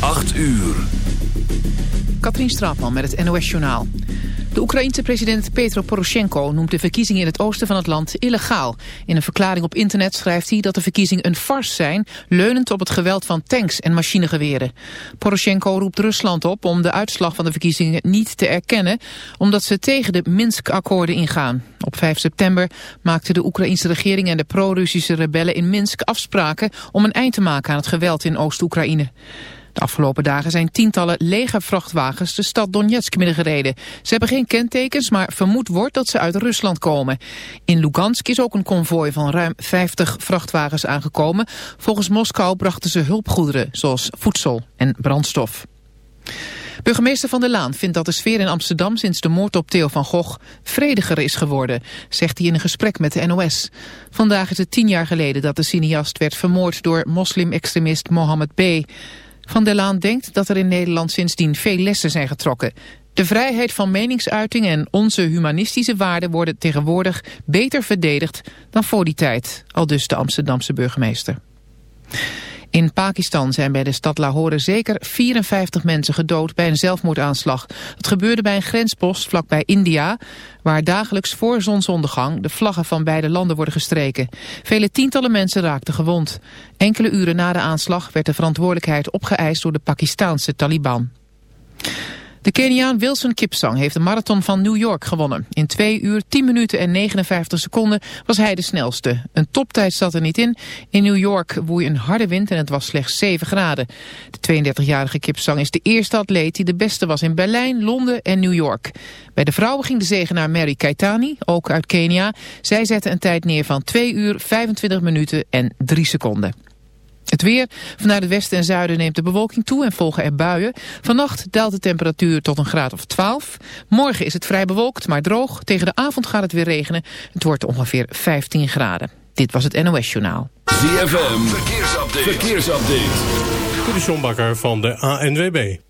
8 uur. Katrien Straatman met het NOS-journaal. De Oekraïense president Petro Poroshenko noemt de verkiezingen in het oosten van het land illegaal. In een verklaring op internet schrijft hij dat de verkiezingen een farce zijn, leunend op het geweld van tanks en machinegeweren. Poroshenko roept Rusland op om de uitslag van de verkiezingen niet te erkennen, omdat ze tegen de Minsk-akkoorden ingaan. Op 5 september maakten de Oekraïnse regering en de pro-Russische rebellen in Minsk afspraken om een eind te maken aan het geweld in Oost-Oekraïne. Afgelopen dagen zijn tientallen legervrachtwagens de stad Donetsk binnengereden. Ze hebben geen kentekens, maar vermoed wordt dat ze uit Rusland komen. In Lugansk is ook een konvooi van ruim 50 vrachtwagens aangekomen. Volgens Moskou brachten ze hulpgoederen, zoals voedsel en brandstof. Burgemeester Van der Laan vindt dat de sfeer in Amsterdam sinds de moord op Theo van Gogh vrediger is geworden, zegt hij in een gesprek met de NOS. Vandaag is het tien jaar geleden dat de cineast werd vermoord door moslim-extremist Mohammed B. Van der Laan denkt dat er in Nederland sindsdien veel lessen zijn getrokken. De vrijheid van meningsuiting en onze humanistische waarden worden tegenwoordig beter verdedigd dan voor die tijd, al dus de Amsterdamse burgemeester. In Pakistan zijn bij de stad Lahore zeker 54 mensen gedood bij een zelfmoordaanslag. Het gebeurde bij een grenspost vlakbij India, waar dagelijks voor zonsondergang de vlaggen van beide landen worden gestreken. Vele tientallen mensen raakten gewond. Enkele uren na de aanslag werd de verantwoordelijkheid opgeëist door de Pakistaanse Taliban. De Keniaan Wilson Kipsang heeft de marathon van New York gewonnen. In 2 uur, 10 minuten en 59 seconden was hij de snelste. Een toptijd zat er niet in. In New York woei een harde wind en het was slechts 7 graden. De 32-jarige Kipsang is de eerste atleet die de beste was in Berlijn, Londen en New York. Bij de vrouwen ging de zegen naar Mary Keitani, ook uit Kenia. Zij zette een tijd neer van 2 uur, 25 minuten en 3 seconden. Het weer. Vanuit het westen en zuiden neemt de bewolking toe en volgen er buien. Vannacht daalt de temperatuur tot een graad of 12. Morgen is het vrij bewolkt, maar droog. Tegen de avond gaat het weer regenen. Het wordt ongeveer 15 graden. Dit was het NOS Journaal. ZFM. Verkeersupdate. Verkeersupdate. De van de ANWB.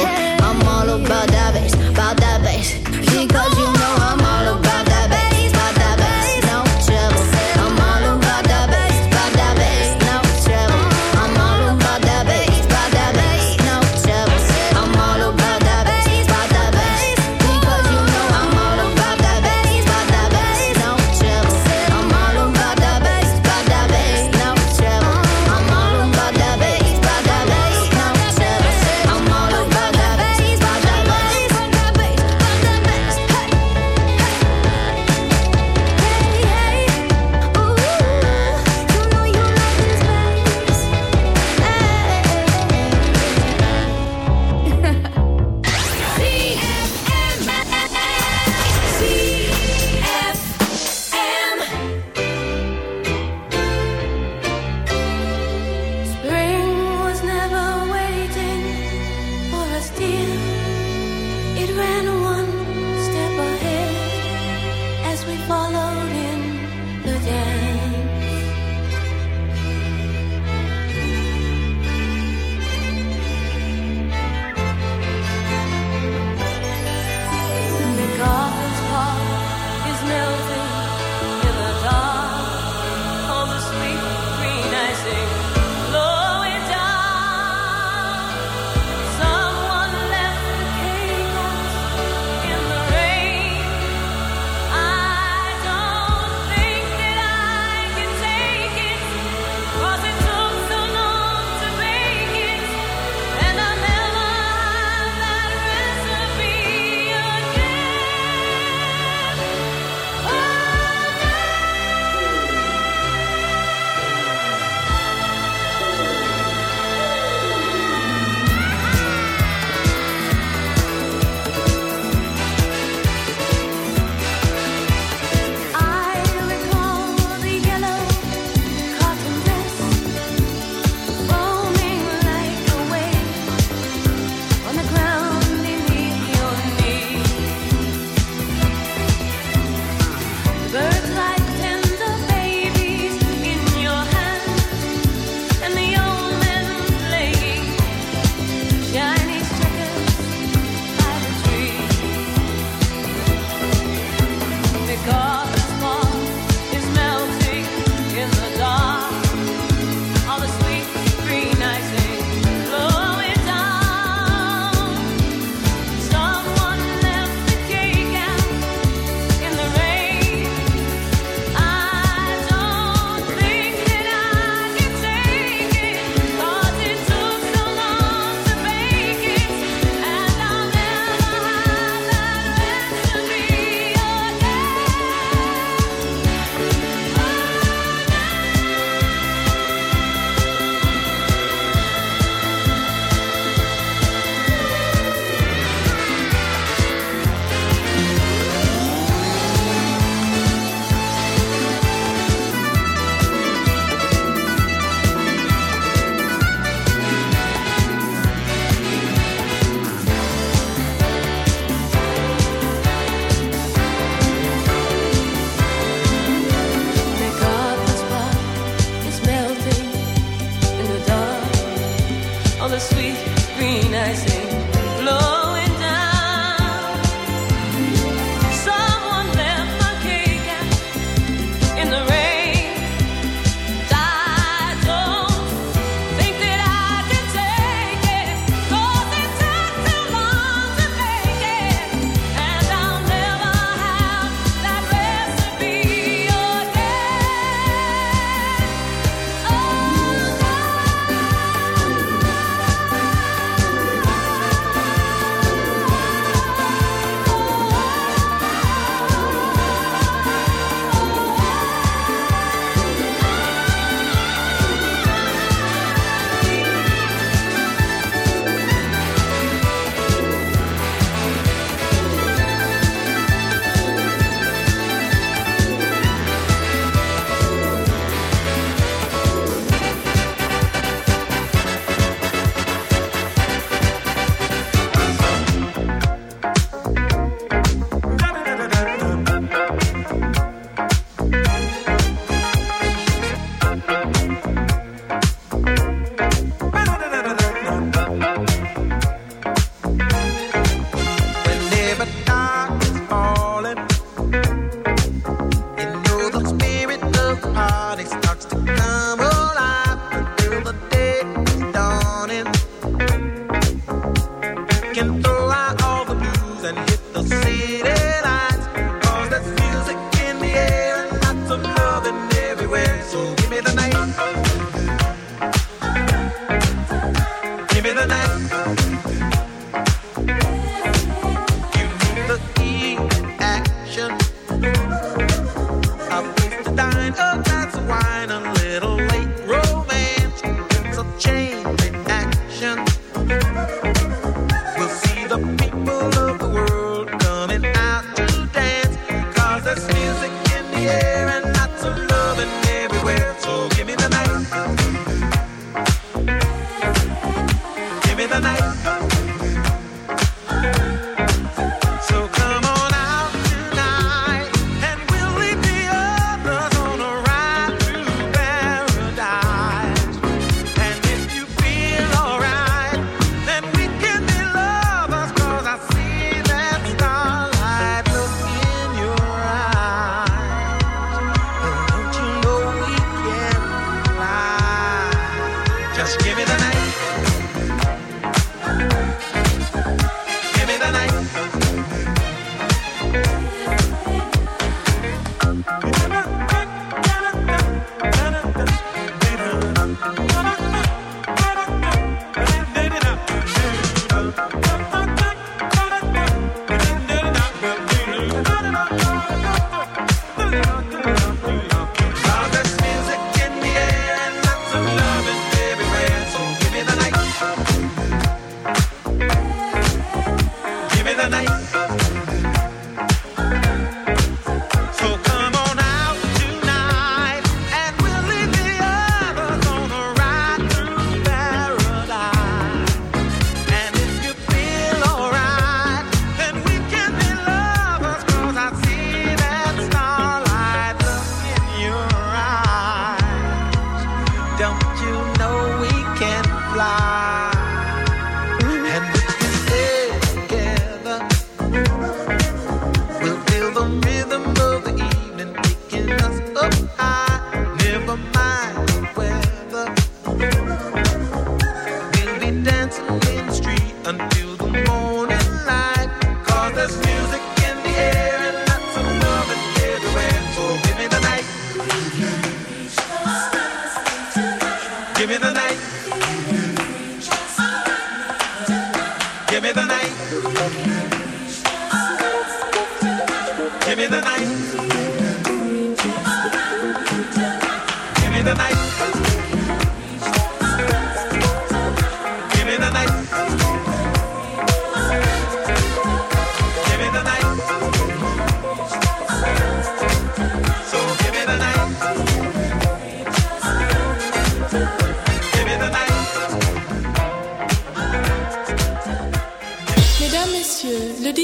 I'm all about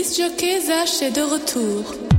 disc jockey Zach est de retour.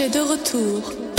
Est de retour.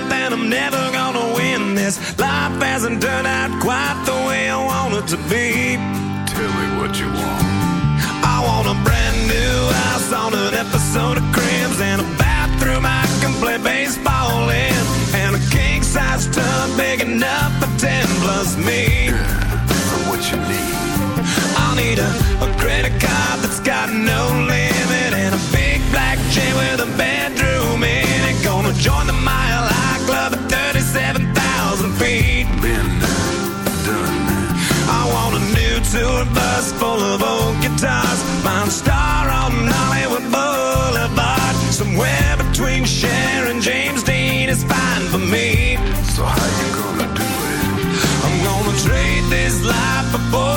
Ninth, and I'm never gonna win this. Life hasn't turned out quite the way I want it to be. Tell me what you want. I want a brand new house on an episode of Cribs and a bathroom I can play baseball in, and a king size tub big enough for ten plus me. For what you need. I'll need a, a credit card that's got no limit and a big black chain with a bedroom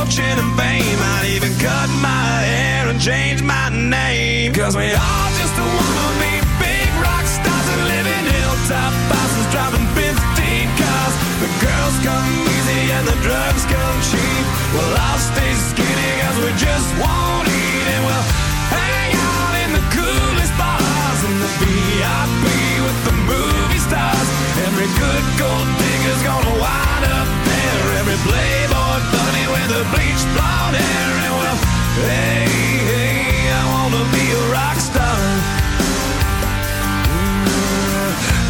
fortune and fame. I'd even cut my hair and change my name. Cause we all just wanna be big rock stars and live in hilltop houses driving 15 cars. The girls come easy and the drugs come cheap. Well, I'll stay skinny cause we just won't eat and we'll hang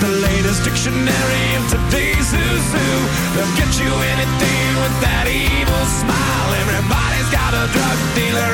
the latest dictionary of today's who's who. They'll get you anything with that evil smile. Everybody's got a drug dealer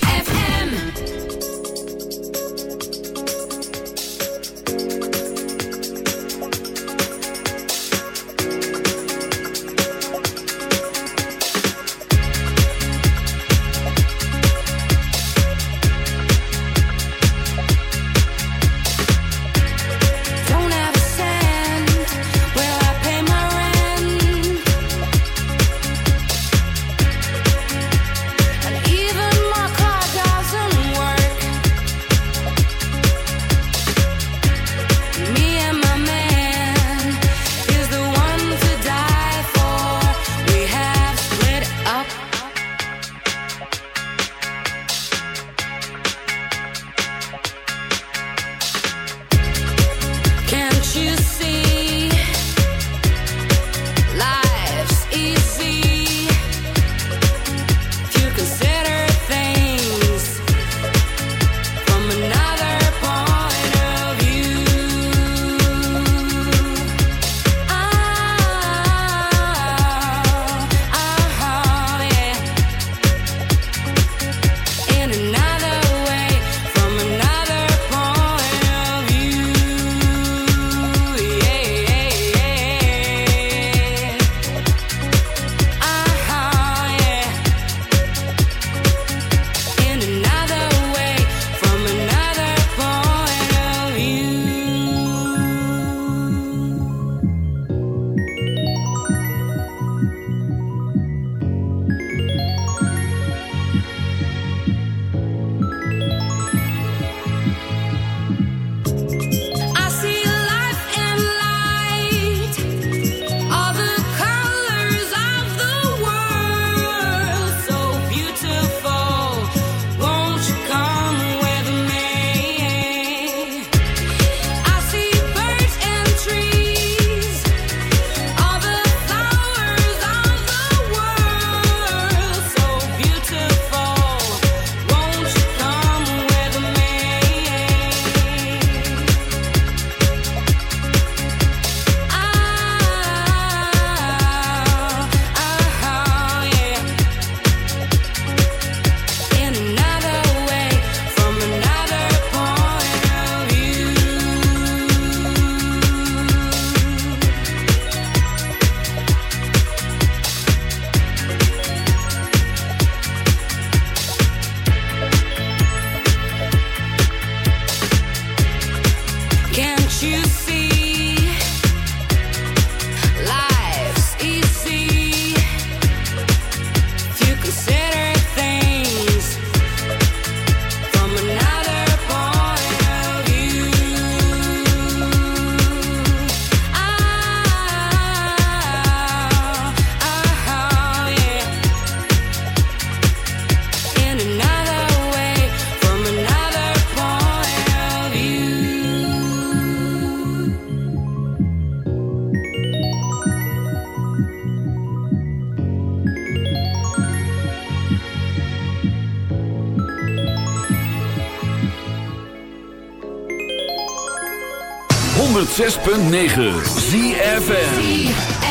106.9 ZFN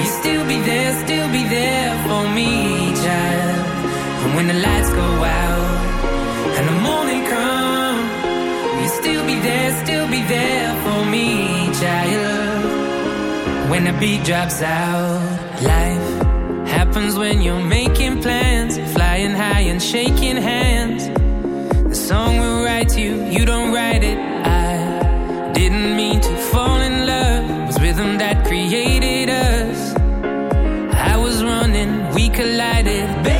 you still be there, still be there for me, child? And when the lights go out and the morning comes, will you still be there, still be there for me, child? When the beat drops out, life happens when you're making plans, flying high and shaking hands. The song will write you, you don't write it. I didn't mean to fall in love, was rhythm that created collided.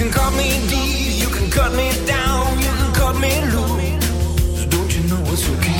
can cut me deep, you can cut me down, you can cut me loose. Don't you know it's okay?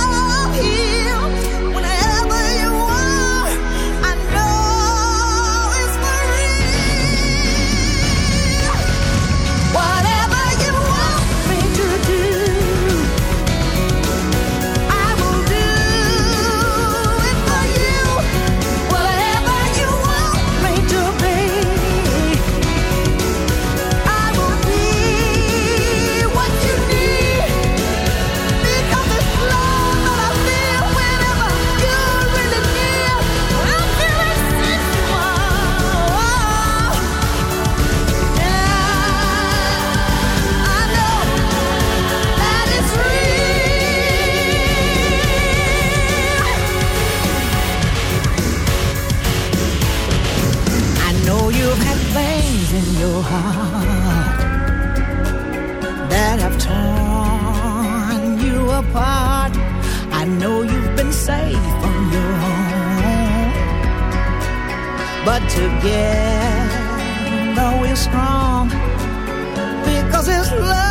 apart. I know you've been safe on your own, but together we're strong because it's love.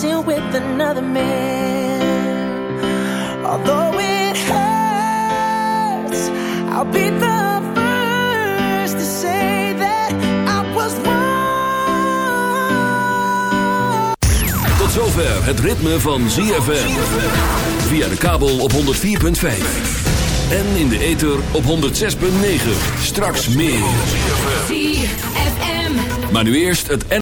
dancing with another man. Although it hurts, I'll be the first to say that I was wrong. Tot zover het ritme van ZFM. Via de kabel op 104.5. En in de ether op 106.9. Straks meer. Maar nu eerst het